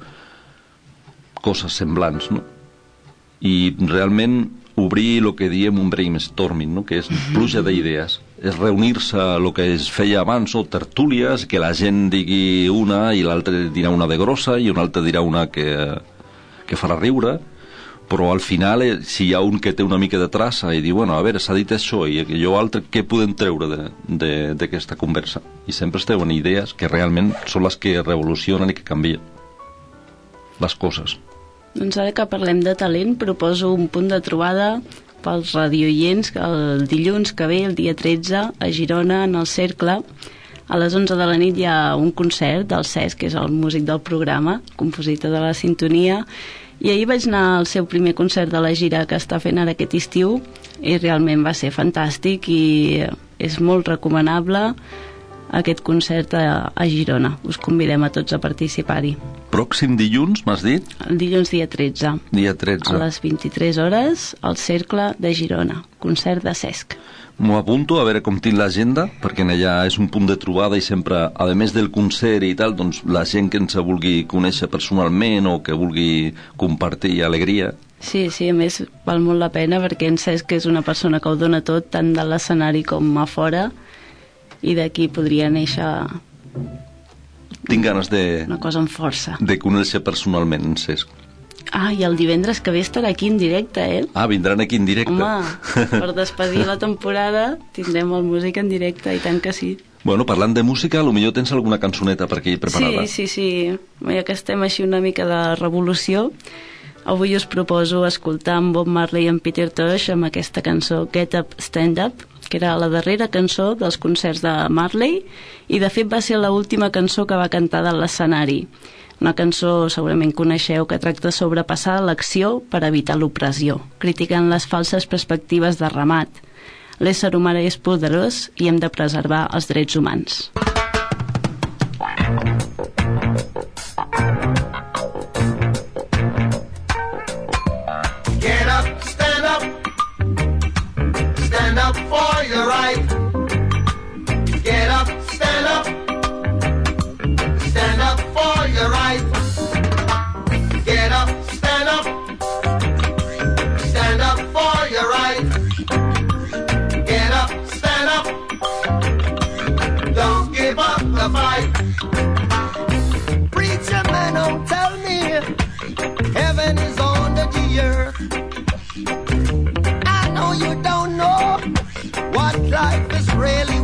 coses semblants, no? I realment obrir el que diem un brainstorming, no? que és pluja d'idees. És reunir-se el que es feia abans, o tertúlies, que la gent digui una i l'altre dirà una de grossa i un altre dirà una que, que farà riure, però al final, eh, si hi ha un que té una mica de traça i diu, bueno, a veure, s'ha dit això i allò altre, què podem treure d'aquesta conversa? I sempre es treuen idees que realment són les que revolucionen i que canvien les coses. Doncs ara que parlem de talent, proposo un punt de trobada pels radioients el dilluns que ve, el dia 13, a Girona, en el Cercle, a les 11 de la nit hi ha un concert del Cesc, que és el músic del programa, compositor de la sintonia, i ahir vaig anar al seu primer concert de la gira que està fent ara aquest estiu i realment va ser fantàstic i és molt recomanable aquest concert a, a Girona. Us convidem a tots a participar-hi. Pròxim dilluns, m'has dit? El dilluns dia 13 Dia 13. a les 23 hores al Cercle de Girona, concert de Cesc. M'ho apunto a veure com tinc l'agenda, perquè en allà és un punt de trobada i sempre, a més del concert i tal, doncs la gent que ens vulgui conèixer personalment o que vulgui compartir alegria, Sí, sí, a més val molt la pena perquè en Cesc és una persona que ho dona tot, tant de l'escenari com a fora, i d'aquí podria néixer tinc ganes de, una cosa amb força. de conèixer personalment en Cesc. Ah, i el divendres que ve estarà aquí en directe, eh? Ah, vindran aquí en directe. Home, [laughs] per despedir la temporada tindrem el músic en directe, i tant que sí. Bueno, parlant de música, potser tens alguna cançoneta per aquí preparada. Sí, sí, sí. Ja que estem així una mica de revolució, avui us proposo escoltar en Bob Marley i en Peter Tosh amb aquesta cançó Get Up, Stand Up, que era la darrera cançó dels concerts de Marley i de fet va ser la última cançó que va cantar de l'escenari. Una cançó segurament coneixeu que tracta sobre passar a l'acció per evitar l'opressió, criticant les falses perspectives de ramat. L'ésser humà és poderós i hem de preservar els drets humans. Get up, stand up. Stand up for your right. Life is really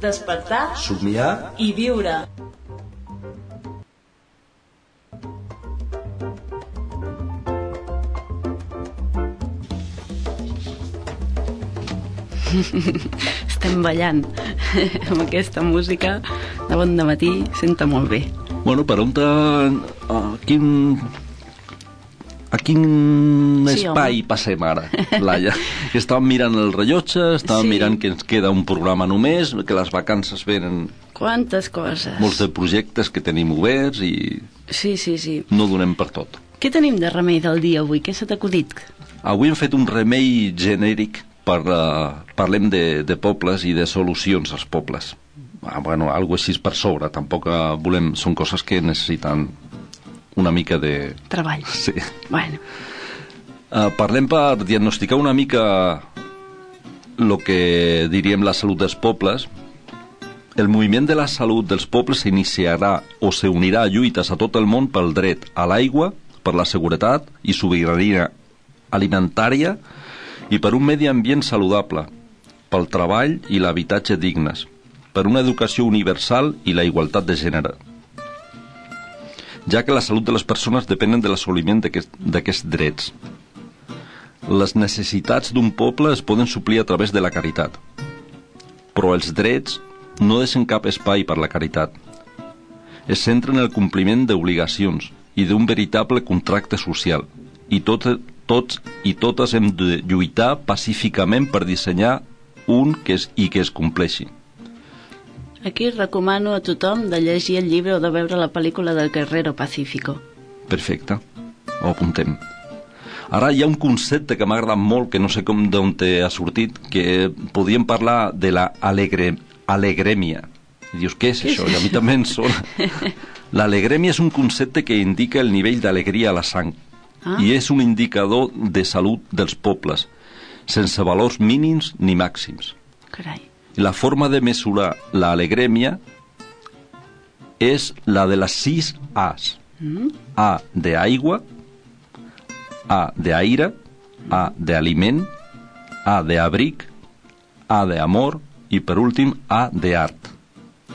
Despertar Somiar i viure. [laughs] Estem ballant [laughs] amb aquesta música de bon matí, senta molt bé. Bueno, per on te... A quin... Quin Sí, espai home. passem ara, Laia? [laughs] Que estàvem mirant el rellotge, estàvem Sí. mirant que ens queda un programa només, que les vacances venen Quantes coses. molts de projectes que tenim oberts i Sí, sí, sí. no donem per tot. Què tenim de remei del dia avui? Què se t'ha acudit? Avui hem fet un remei genèric per, uh, parlem de, de pobles i de solucions als pobles. Ah, bueno, algo així per sobre, tampoc uh, volem... Són coses que necessiten una mica de... Treball. Sí. Bueno, Uh, parlem per diagnosticar una mica el que diríem la salut dels pobles. El moviment de la salut dels pobles s'iniciarà o s'unirà a lluites a tot el món pel dret a l'aigua, per la seguretat i sobirania alimentària i per un medi ambient saludable, pel treball i l'habitatge dignes, per una educació universal i la igualtat de gènere ja que la salut de les persones depenen de l'assoliment d'aquest- d'aquests drets. Les necessitats d'un poble es poden suplir a través de la caritat, però els drets no deixen cap espai per la caritat. Es centra en el compliment d'obligacions i d'un veritable contracte social, i tot, tots i totes hem de lluitar pacíficament per dissenyar un que es, i que es compleixi. Aquí recomano a tothom de llegir el llibre o de veure la pel·lícula del Guerrero Pacífico. Perfecte, ho apuntem. Ara hi ha un concepte que m'ha agradat molt, que no sé com d'on ha sortit, que podíem parlar de la alegre, alegrèmia. I dius, què és això? I a mi també em sona. [laughs] L'alegrèmia és un concepte que indica el nivell d'alegria a la sang Ah. i és un indicador de salut dels pobles, sense valors mínims ni màxims. Carai. La forma de mesurar l'alegrèmia és la de les sis A's. A de aigua, A de aire, A de aliment, A de abric, A de amor i per últim A de art.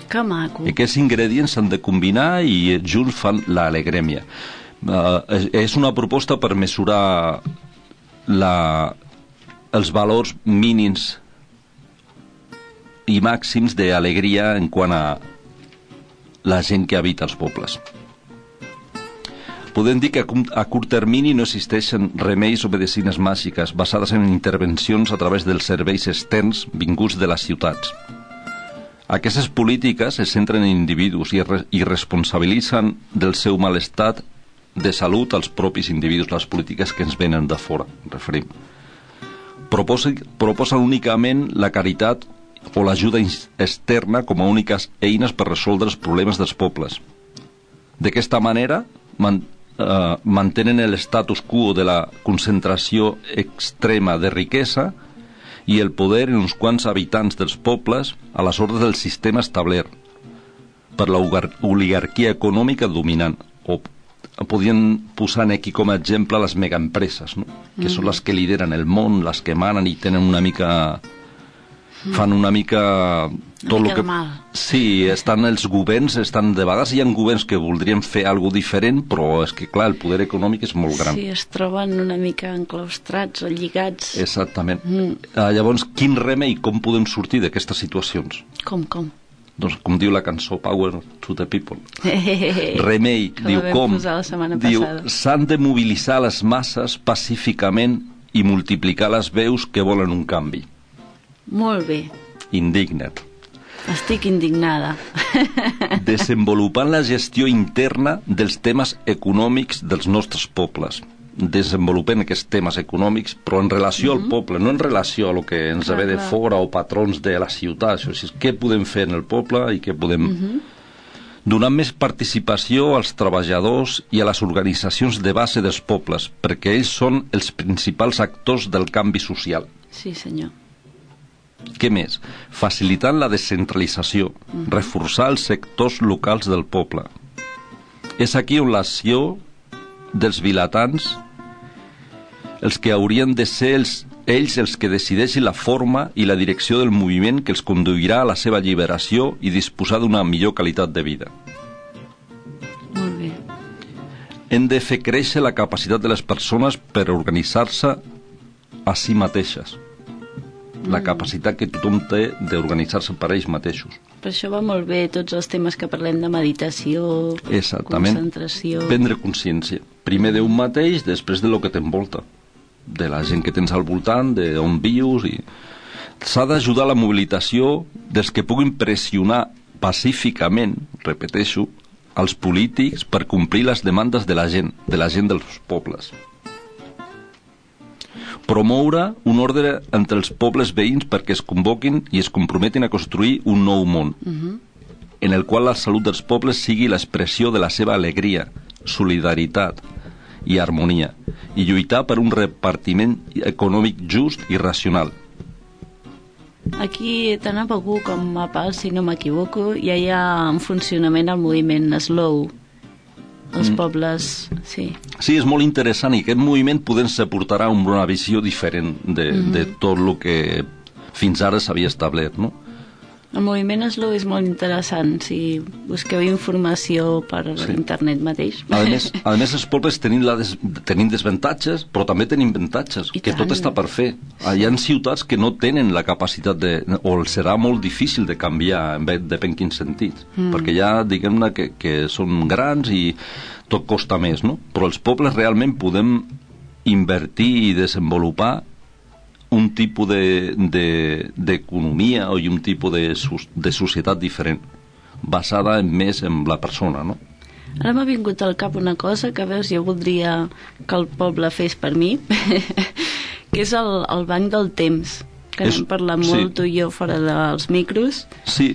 Que maco. Aquests ingredients s'han de combinar i junts fan l'alegrèmia. Uh, és, és una proposta per mesurar la, els valors mínims i màxims d'alegria en quant a la gent que habita els pobles. Podem dir que a curt termini no existeixen remeis o medicines màgiques basades en intervencions a través dels serveis externs vinguts de les ciutats. Aquestes polítiques es centren en individus i, re i responsabilitzen del seu malestat de salut als propis individus, les polítiques que ens venen de fora, referim. Proposen, proposen únicament la caritat o l'ajuda externa com a úniques eines per resoldre els problemes dels pobles. D'aquesta manera, man, eh, mantenen l'estatus quo de la concentració extrema de riquesa i el poder en uns quants habitants dels pobles a les ordres del sistema establert per la ugar- oligarquia econòmica dominant o podien posar aquí com a exemple les megaempreses no? que són les que lideren el món les que manen i tenen una mica fan una mica tot mica el que... mal. Sí, estan els governs, estan, de vegades hi ha governs que voldrien fer alguna diferent, però és que, clar, el poder econòmic és molt gran. Sí, es troben una mica enclaustrats o lligats. Exactament. Mm. Uh, llavors, quin remei, com podem sortir d'aquestes situacions? Com, com? Doncs, com diu la cançó Power to the People. [laughs] Remei, diu com? diu, s'han de mobilitzar les masses pacíficament i multiplicar les veus que volen un canvi. Molt bé. Indigna't. Estic indignada. [laughs] Desenvolupant la gestió interna dels temes econòmics dels nostres pobles. Desenvolupem aquests temes econòmics, però en relació al poble, no en relació a lo que ens Clar, ve de clar. fora o patrons de la ciutat. Això és, què podem fer en el poble i què podem... Donar més participació als treballadors i a les organitzacions de base dels pobles, perquè ells són els principals actors del canvi social. Sí, senyor. Què més? Facilitant la descentralització, reforçar els sectors locals del poble. És aquí on l'acció dels vilatans, els que haurien de ser els, ells els que decideixin la forma i la direcció del moviment que els conduirà a la seva alliberació i disposar d'una millor qualitat de vida. Molt bé. Hem de fer créixer la capacitat de les persones per organitzar-se a si mateixes. La capacitat que tothom té d'organitzar-se per ells mateixos. Per això va molt bé tots els temes que parlem de meditació, Exactament. concentració... Prendre consciència. Primer d'un mateix, després de lo que t'envolta. De la gent que tens al voltant, de on vius i... S'ha d'ajudar la mobilitació dels que puguin pressionar pacíficament, repeteixo, als polítics per complir les demandes de la gent, de la gent dels pobles. Promoure un ordre entre els pobles veïns perquè es convoquin i es comprometin a construir un nou món, en el qual la salut dels pobles sigui l'expressió de la seva alegria, solidaritat i harmonia, i lluitar per un repartiment econòmic just i racional. Aquí, tant a Begú com a Pal, si no m'equivoco, ja hi ha en funcionament el moviment Slow. Els Mm. pobles, sí. Sí, és molt interessant i aquest moviment podem se portarà una visió diferent de, de tot el que fins ara s'havia establert, no? El moviment Slow és molt interessant, si busqueu informació per Sí. internet mateix. A [laughs] més, a més els pobles tenim, la des, tenim desventatges, però també tenim avantatges, I que tot tant. està per fer. Hi ha ciutats que no tenen la capacitat de... o serà molt difícil de canviar, depèn quin sentit. Mm. Perquè ja, diguem-ne, que, que són grans i tot costa més, no? Però els pobles realment podem invertir i desenvolupar un tipus de- de- d'economia de, o un tipus de, de societat diferent, basada en més en la persona, no? Ara m'ha vingut al cap una cosa que, veus, jo voldria que el poble fes per mi, [laughs] que és el, el banc del temps, que És- n'hem parlat sí. molt tu i jo fora dels micros. Sí,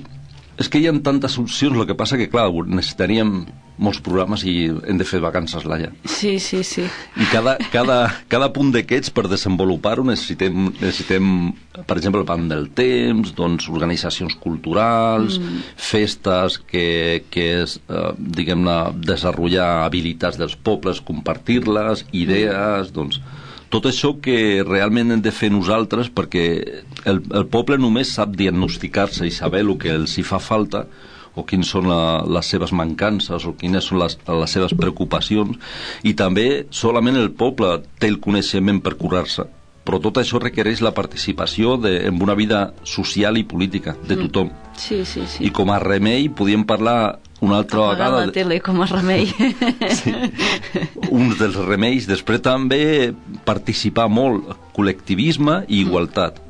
és que hi ha tantes opcions, el que passa que, clar, necessitaríem molts programes i hem de fer vacances allà. Sí, sí, sí. I cada, cada, cada punt d'aquests, per desenvolupar-ho, necessitem, necessitem, per exemple, el banc del temps, doncs, organitzacions culturals, mm. festes que, que és, eh, diguem-ne, desenvolupar habilitats dels pobles, compartir-les, idees, doncs, tot això que realment hem de fer nosaltres perquè el, el poble només sap diagnosticar-se i saber el que els hi fa falta o quines són la, les seves mancances o quines són les, les seves preocupacions i també solament el poble té el coneixement per curar-se però tot això requereix la participació de, en una vida social i política de tothom Sí, sí, sí. i com a remei podíem parlar una altra Apagar vegada la tele com a remei. [laughs] Sí. un dels remeis. Després també participar molt, col·lectivisme i igualtat.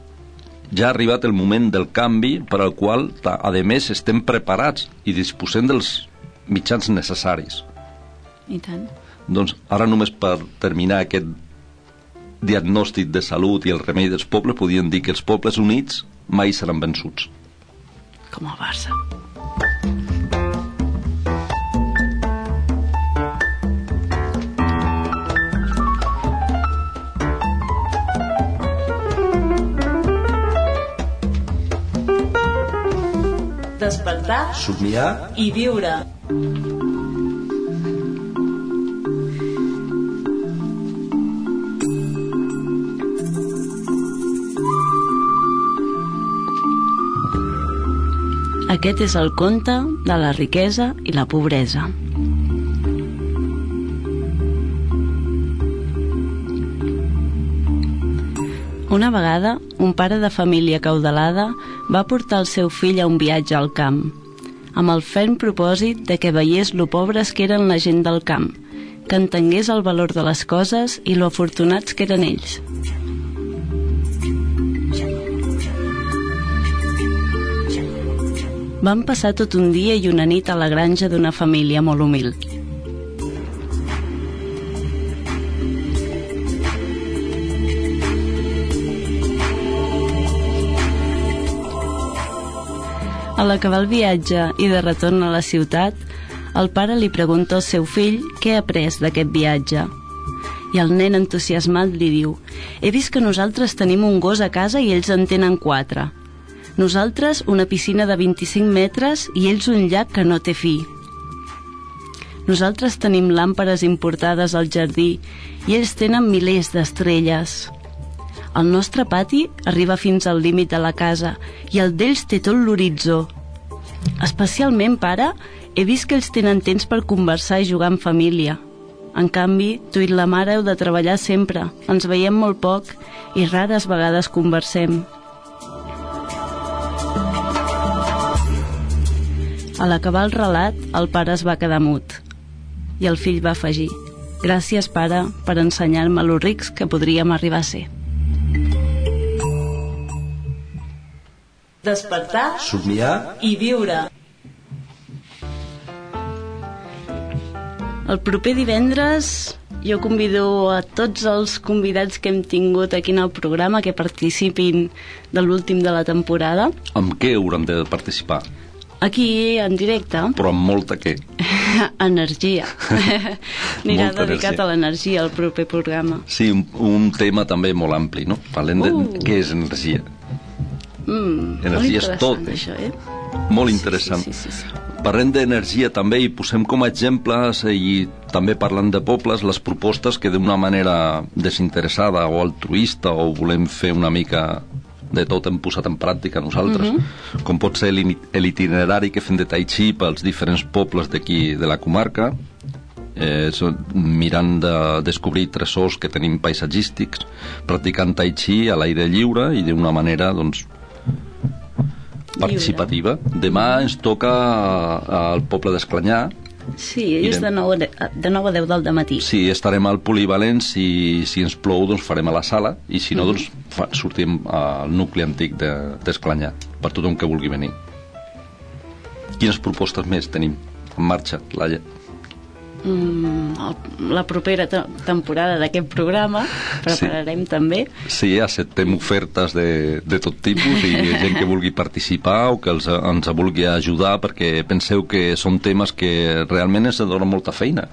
Ja ha arribat el moment del canvi per al qual, a més, estem preparats i disposem dels mitjans necessaris. I tant. Doncs ara només per terminar aquest diagnòstic de salut i el remei dels pobles podien dir que els pobles units mai seran vençuts. Com el Barça. despertar, somiar i viure. Aquest és el conte de la riquesa i la pobresa. Una vegada, un pare de família caudalada va portar el seu fill a un viatge al camp, amb el ferm propòsit de que veiés lo pobres que eren la gent del camp, que entengués el valor de les coses i lo afortunats que eren ells. Van passar tot un dia i una nit a la granja d'una família molt humil. A l'acabar el viatge i de retorn a la ciutat, el pare li pregunta al seu fill què ha après d'aquest viatge. I el nen entusiasmat li diu «He vist que nosaltres tenim un gos a casa i ells en tenen quatre. Nosaltres una piscina de 25 metres i ells un llac que no té fi. Nosaltres tenim làmperes importades al jardí i ells tenen milers d'estrelles. El nostre pati arriba fins al límit de la casa i el d'ells té tot l'horitzó. Especialment, pare, he vist que ells tenen temps per conversar i jugar en família. En canvi, tu i la mare heu de treballar sempre. Ens veiem molt poc i rares vegades conversem. A l'acabar el relat, el pare es va quedar mut. I el fill va afegir Gràcies, pare, per ensenyar-me lo rics que podríem arribar a ser. Despertar Somiar i viure. El proper divendres jo convido a tots els convidats que hem tingut aquí en el programa que participin de l'últim de la temporada. Amb què haurem de participar? Aquí, en directe, Però amb molta què? [laughs] energia. [laughs] Anirà Molta dedicat energia. a l'energia el proper programa. Sí, un, un tema també molt ampli, no? Parlem de Uh. què és energia. Mm, molt tot, eh? això, eh? Molt Sí, interessant. Sí, sí, sí, sí. Parlem d'energia també i posem com a exemples eh, i també parlant de pobles les propostes que d'una manera desinteressada o altruista o volem fer una mica de tot hem posat en pràctica nosaltres Mhm. com pot ser l'itinerari que fem de Tai Chi pels diferents pobles d'aquí de la comarca eh, mirant de descobrir tresors que tenim paisatgístics practicant Tai Chi a l'aire lliure i d'una manera doncs participativa. Demà ens toca al poble d'Esclanyà. Sí, és de 9, a de, de 9 a 10 del matí. Sí, estarem al polivalent, si, si ens plou doncs farem a la sala i si no doncs fa, sortim al nucli antic de- d'Esclanyà per tothom que vulgui venir. Quines propostes més tenim en marxa, Laia? Mm, la propera te temporada d'aquest programa. Prepararem també. Sí, acceptem ofertes de, de tot tipus i gent que vulgui participar o que els, ens vulgui ajudar perquè penseu que són temes que realment ens donen molta feina.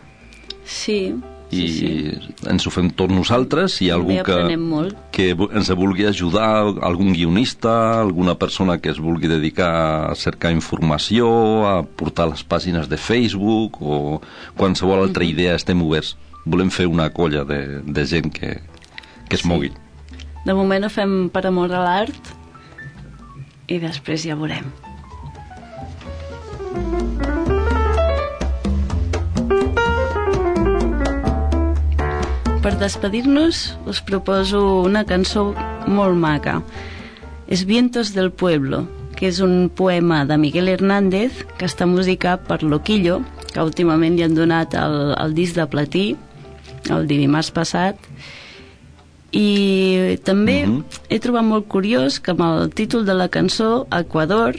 Sí, i sí, sí. ens ho fem tots nosaltres i algú També que, aprenem molt. que ens vulgui ajudar, algun guionista, alguna persona que es vulgui dedicar a cercar informació, a portar les pàgines de Facebook o qualsevol altra idea, estem oberts. Volem fer una colla de, de gent que, que es mogui. De moment ho fem per amor a l'art i després ja veurem. Per despedir-nos us proposo una cançó molt maca. És Vientos del Pueblo, que és un poema de Miguel Hernández que està musicat per Loquillo, que últimament li han donat el, el disc de platí, el dimarts passat, i també Mhm. he trobat molt curiós que amb el títol de la cançó, Equador,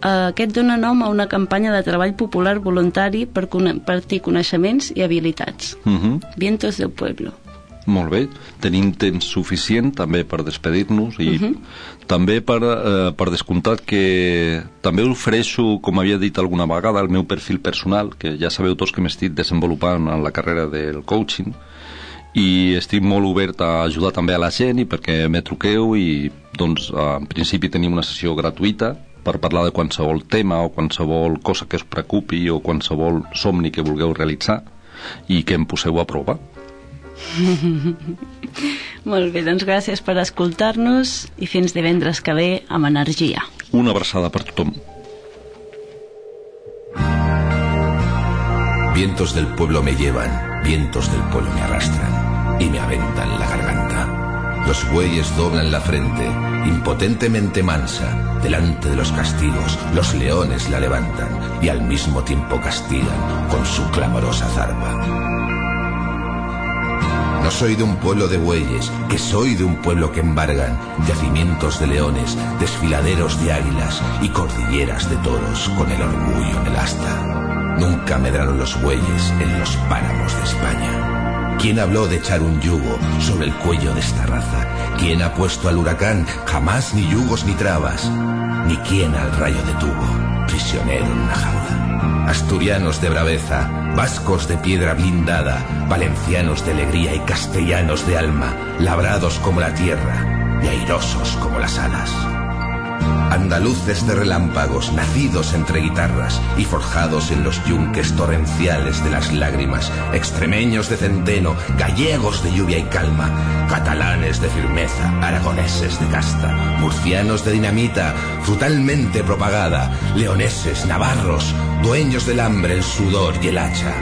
aquest dona nom a una campanya de treball popular voluntari per compartir coneixements i habilitats. Uh -huh. Vientos del Pueblo. Molt bé, tenim temps suficient també per despedir-nos i també per, eh, per descomptat que també ofereixo, com havia dit alguna vegada, el meu perfil personal, que ja sabeu tots que m'estic desenvolupant en la carrera del coaching i estic molt obert a ajudar també a la gent i perquè me truqueu i doncs en principi tenim una sessió gratuïta per parlar de qualsevol tema o qualsevol cosa que us preocupi o qualsevol somni que vulgueu realitzar i que em poseu a prova. [laughs] Molt bé, doncs gràcies per escoltar-nos i fins divendres que ve amb energia. Una abraçada per tothom. Vientos del pueblo me llevan, vientos del pueblo me arrastran y me aventan la garganta. Los bueyes doblan la frente, impotentemente mansa, delante de los castigos. Los leones la levantan y al mismo tiempo castigan con su clamorosa zarpa. No soy de un pueblo de bueyes, que soy de un pueblo que embargan yacimientos de leones, desfiladeros de águilas y cordilleras de toros con el orgullo en el asta. Nunca medraron los bueyes en los páramos de España. ¿Quién habló de echar un yugo sobre el cuello de esta raza? ¿Quién ha puesto al huracán jamás ni yugos ni trabas? Ni quién al rayo detuvo, prisionero en una jaula. Asturianos de braveza, vascos de piedra blindada, valencianos de alegría y castellanos de alma, labrados como la tierra y airosos como las alas. Andaluces de relámpagos, nacidos entre guitarras y forjados en los yunques torrenciales de las lágrimas, extremeños de centeno, gallegos de lluvia y calma, catalanes de firmeza, aragoneses de casta, murcianos de dinamita, frutalmente propagada, leoneses, navarros, dueños del hambre, el sudor y el hacha,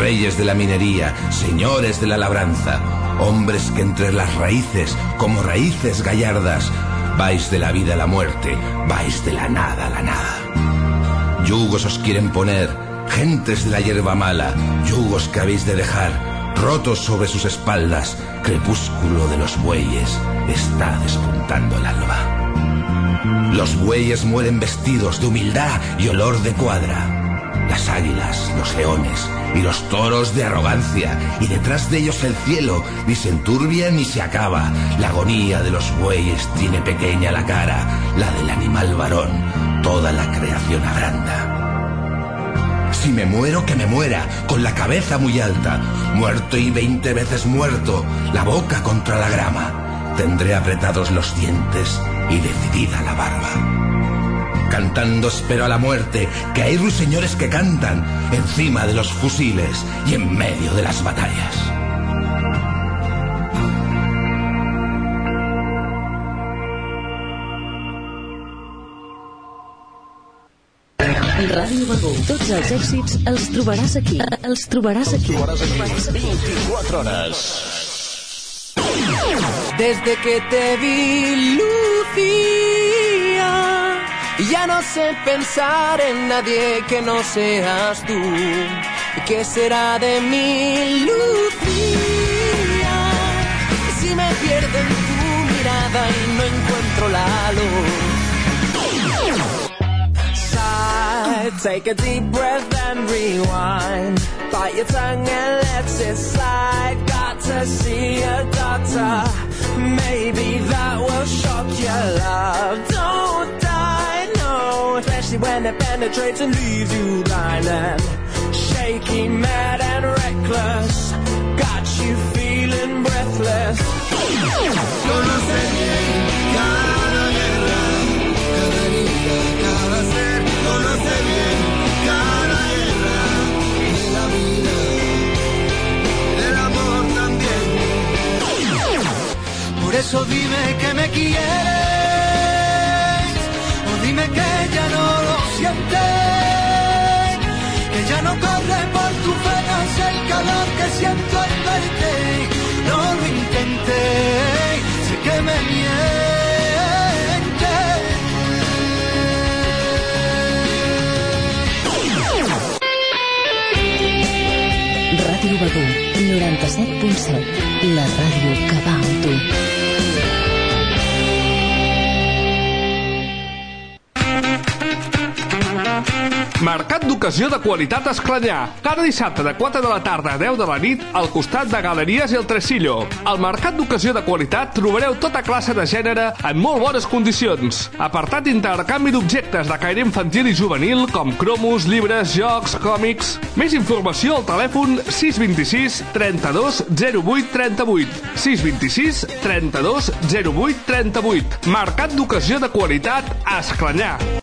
reyes de la minería, señores de la labranza, hombres que entre las raíces, como raíces gallardas, vais de la vida a la muerte, vais de la nada a la nada. Yugos os quieren poner, gentes de la hierba mala, yugos que habéis de dejar, rotos sobre sus espaldas, crepúsculo de los bueyes, está despuntando el alba. Los bueyes mueren vestidos de humildad y olor de cuadra. Las águilas, los leones y los toros de arrogancia, y detrás de ellos el cielo, ni se enturbia ni se acaba. La agonía de los bueyes tiene pequeña la cara, la del animal varón, toda la creación agranda. Si me muero, que me muera, con la cabeza muy alta, muerto y veinte veces muerto, la boca contra la grama. Tendré apretados los dientes y decidida la barba cantando espero a la muerte, que hay ruiseñores que cantan encima de los fusiles y en medio de las batallas. Ràdio Begú. Tots els èxits els trobaràs aquí. Els trobaràs aquí. 24 horas. Desde que te vi, Lucía, ya no sé pensar en nadie que no seas tú. ¿Y qué será de mi Lucía? Si me pierdo en tu mirada y no encuentro la luz. Sigh, take a deep breath and rewind. Bite your tongue and let it slide. Got to see a doctor. Maybe that will shock your love. Don't die, no. Especially when it penetrates and leaves you blind and shaky, mad and reckless. Got you feeling breathless. Yo no sé bien cada guerra, cada herida, cada ser. Yo no sé bien cada guerra de la vida, del amor también. Por eso dime que me quieres, o dime que ya no que ya no corre por tus venas el calor que siento al verte. No lo intenté, sé que me mientes. Ràdio Begú, 97.7. La ràdio que va amb tu. Mercat d'ocasió de qualitat Esclanyà. Cada dissabte de 4 de la tarda a 10 de la nit al costat de Galeries i el Tresillo. Al Mercat d'ocasió de qualitat trobareu tota classe de gènere en molt bones condicions. Apartat d'intercanvi d'objectes de caire infantil i juvenil com cromos, llibres, jocs, còmics... Més informació al telèfon 626 32 08 38. 626 32 08 38. Mercat d'ocasió de qualitat Esclanyà.